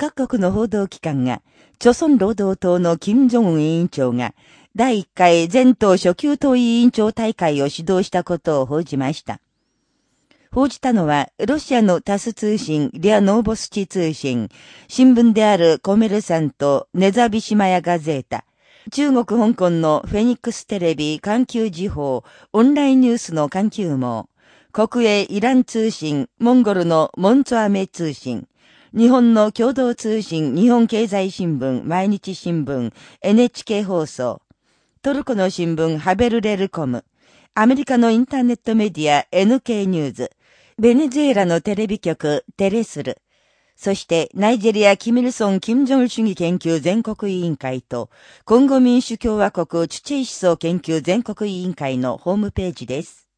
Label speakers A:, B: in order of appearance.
A: 各国の報道機関が、朝鮮労働党の金正恩委員長が、第1回全党初級党委員長大会を指導したことを報じました。報じたのは、ロシアのタス通信、リア・ノーボスチ通信、新聞であるコメルサント、ネザビシマヤガゼータ、中国香港のフェニックステレビ環球時報、オンラインニュースの環球網、国営イラン通信、モンゴルのモンツォアメ通信、日本の共同通信日本経済新聞毎日新聞 NHK 放送、トルコの新聞ハベルレルコム、アメリカのインターネットメディア NK ニューズ、ベネズエラのテレビ局テレスル、そしてナイジェリア・キミルソン・キム・ジョン主義研究全国委員会と、コンゴ民主共和国チュチェイ思想研究全国委員会のホームページです。